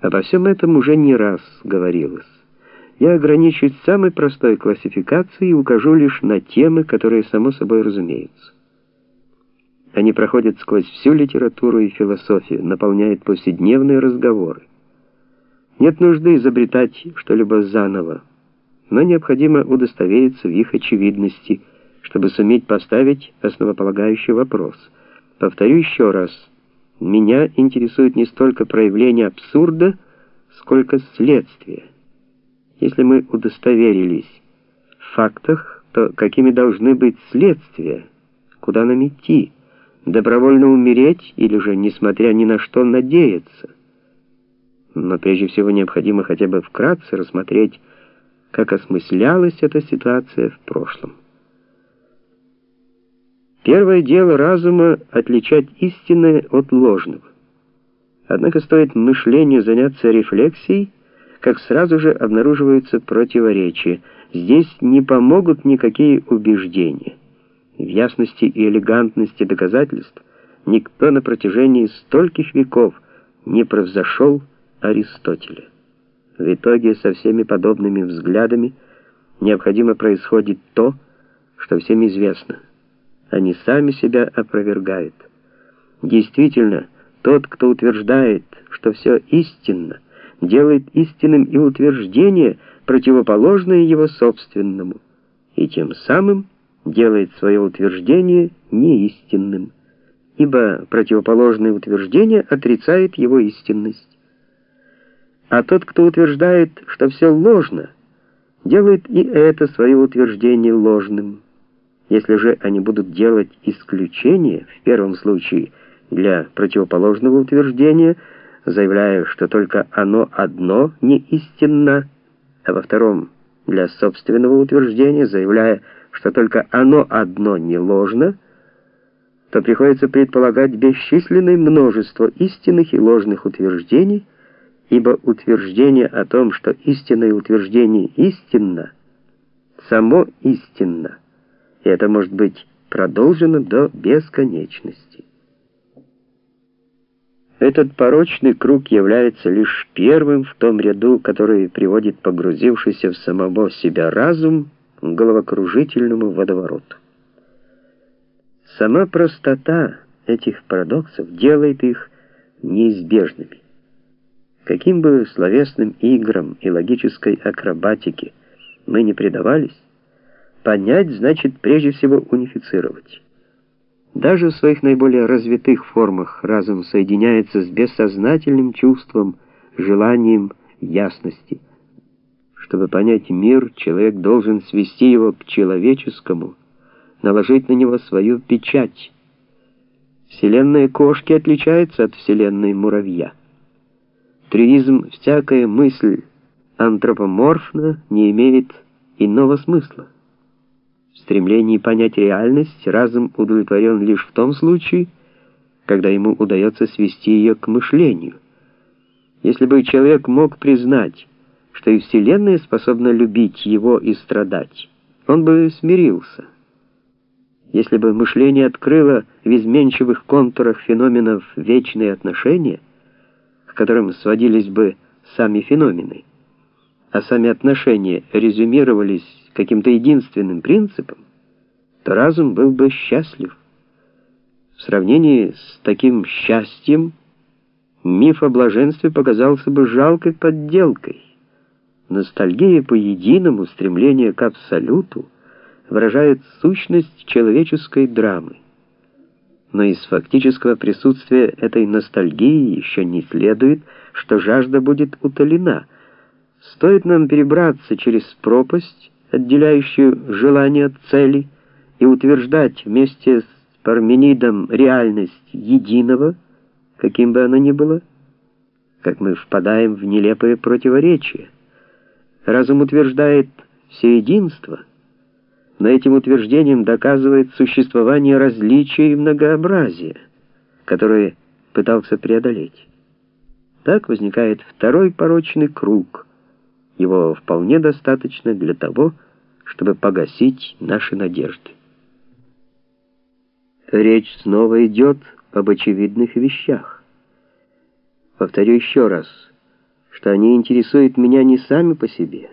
Обо всем этом уже не раз говорилось. Я ограничусь самой простой классификацией и укажу лишь на темы, которые само собой разумеются. Они проходят сквозь всю литературу и философию, наполняют повседневные разговоры. Нет нужды изобретать что-либо заново, но необходимо удостовериться в их очевидности, чтобы суметь поставить основополагающий вопрос. Повторю еще раз, меня интересует не столько проявление абсурда, сколько следствие. Если мы удостоверились в фактах, то какими должны быть следствия? Куда нам идти? Добровольно умереть или же, несмотря ни на что, надеяться? Но прежде всего необходимо хотя бы вкратце рассмотреть, как осмыслялась эта ситуация в прошлом. Первое дело разума — отличать истинное от ложного. Однако стоит мышлению заняться рефлексией, как сразу же обнаруживаются противоречия. Здесь не помогут никакие убеждения. В ясности и элегантности доказательств никто на протяжении стольких веков не превзошел Аристотеля. В итоге со всеми подобными взглядами необходимо происходит то, что всем известно. Они сами себя опровергают. Действительно, тот, кто утверждает, что все истинно, делает истинным и утверждение, противоположное его собственному, и тем самым делает свое утверждение неистинным, ибо противоположное утверждение отрицает его истинность. А тот, кто утверждает, что все ложно, делает и это свое утверждение ложным. Если же они будут делать исключение в первом случае для противоположного утверждения, заявляя, что только оно одно не истинно, а во втором для собственного утверждения, заявляя, что только оно одно не ложно, то приходится предполагать бесчисленное множество истинных и ложных утверждений, ибо утверждение о том, что истинное утверждение истинно, само истинно, и это может быть продолжено до бесконечности. Этот порочный круг является лишь первым в том ряду, который приводит погрузившийся в самого себя разум к головокружительному водовороту. Сама простота этих парадоксов делает их неизбежными. Каким бы словесным играм и логической акробатике мы не предавались, понять значит прежде всего унифицировать. Даже в своих наиболее развитых формах разум соединяется с бессознательным чувством, желанием ясности. Чтобы понять мир, человек должен свести его к человеческому, наложить на него свою печать. Вселенная кошки отличается от вселенной муравья. Трюизм «всякая мысль антропоморфна» не имеет иного смысла. В стремлении понять реальность разум удовлетворен лишь в том случае, когда ему удается свести ее к мышлению. Если бы человек мог признать, что и Вселенная способна любить его и страдать, он бы смирился. Если бы мышление открыло в изменчивых контурах феноменов вечные отношения, которым сводились бы сами феномены, а сами отношения резюмировались каким-то единственным принципом, то разум был бы счастлив. В сравнении с таким счастьем миф о блаженстве показался бы жалкой подделкой. Ностальгия по единому, стремление к абсолюту выражает сущность человеческой драмы но из фактического присутствия этой ностальгии еще не следует, что жажда будет утолена. Стоит нам перебраться через пропасть, отделяющую желание от цели, и утверждать вместе с Парменидом реальность единого, каким бы оно ни было, как мы впадаем в нелепое противоречие. Разум утверждает все единство — но этим утверждением доказывает существование различия и многообразия, которые пытался преодолеть. Так возникает второй порочный круг. Его вполне достаточно для того, чтобы погасить наши надежды. Речь снова идет об очевидных вещах. Повторю еще раз. что они интересуют меня не сами по себе,